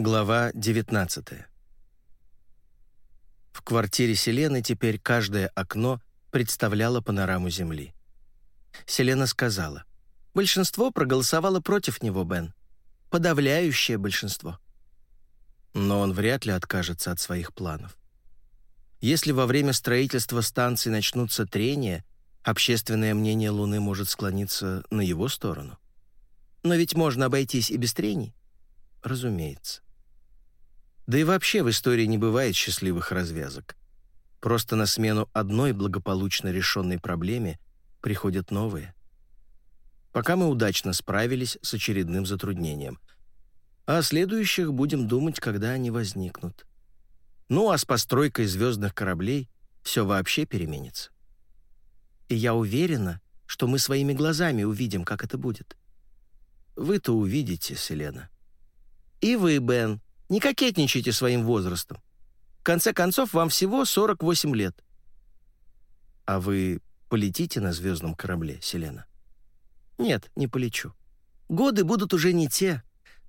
Глава 19 В квартире Селены теперь каждое окно представляло панораму Земли. Селена сказала, «Большинство проголосовало против него, Бен. Подавляющее большинство». Но он вряд ли откажется от своих планов. Если во время строительства станции начнутся трения, общественное мнение Луны может склониться на его сторону. Но ведь можно обойтись и без трений. Разумеется. Да и вообще в истории не бывает счастливых развязок. Просто на смену одной благополучно решенной проблеме приходят новые. Пока мы удачно справились с очередным затруднением. А о следующих будем думать, когда они возникнут. Ну а с постройкой звездных кораблей все вообще переменится. И я уверена, что мы своими глазами увидим, как это будет. Вы-то увидите, Селена. И вы, Бен, не кокетничайте своим возрастом. В конце концов, вам всего 48 лет. А вы полетите на звездном корабле, Селена? Нет, не полечу. Годы будут уже не те.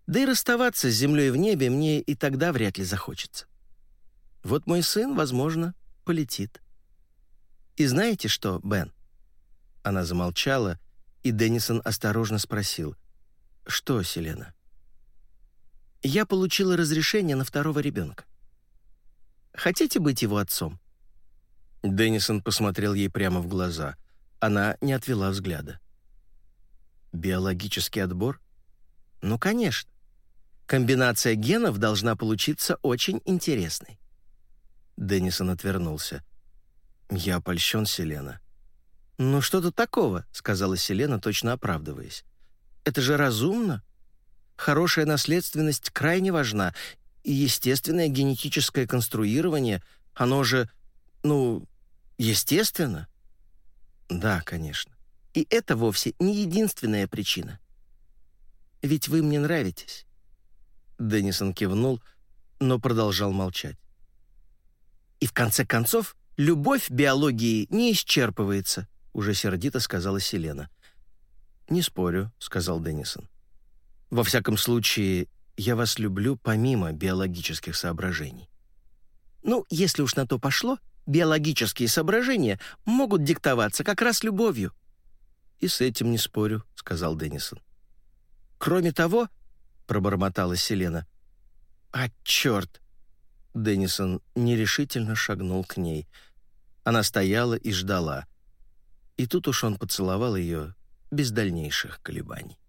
Да и расставаться с землей в небе мне и тогда вряд ли захочется. Вот мой сын, возможно, полетит. И знаете что, Бен? Она замолчала, и Деннисон осторожно спросил. «Что, Селена?» Я получила разрешение на второго ребенка. Хотите быть его отцом?» Деннисон посмотрел ей прямо в глаза. Она не отвела взгляда. «Биологический отбор?» «Ну, конечно. Комбинация генов должна получиться очень интересной». Деннисон отвернулся. «Я польщен, Селена». «Ну что тут такого?» — сказала Селена, точно оправдываясь. «Это же разумно Хорошая наследственность крайне важна, и естественное генетическое конструирование, оно же, ну, естественно. Да, конечно. И это вовсе не единственная причина. Ведь вы мне нравитесь. Деннисон кивнул, но продолжал молчать. И в конце концов, любовь биологии не исчерпывается, уже сердито сказала Селена. Не спорю, сказал Деннисон. Во всяком случае, я вас люблю помимо биологических соображений. Ну, если уж на то пошло, биологические соображения могут диктоваться как раз любовью. И с этим не спорю, сказал Деннисон. Кроме того, пробормотала Селена. А черт! Деннисон нерешительно шагнул к ней. Она стояла и ждала. И тут уж он поцеловал ее без дальнейших колебаний.